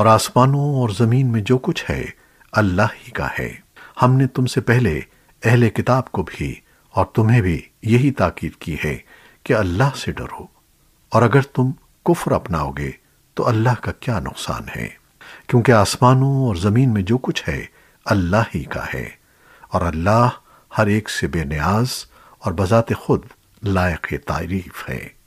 اور آسمانوں اور زمین میں جو کچھ ہے، اللہ ہی کا ہے۔ ہم نے تم سے پہلے اہل کتاب کو بھی اور تمہیں بھی یہی تاکید کی ہے کہ اللہ سے ڈرو۔ اور اگر تم کفر اپناؤ گے تو اللہ کا کیا نقصان ہے؟ کیونکہ آسمانوں اور زمین میں جو کچھ ہے، اللہ ہی کا ہے۔ اور اللہ ہر ایک سے بے نیاز اور بذات خود لائق تعریف ہے۔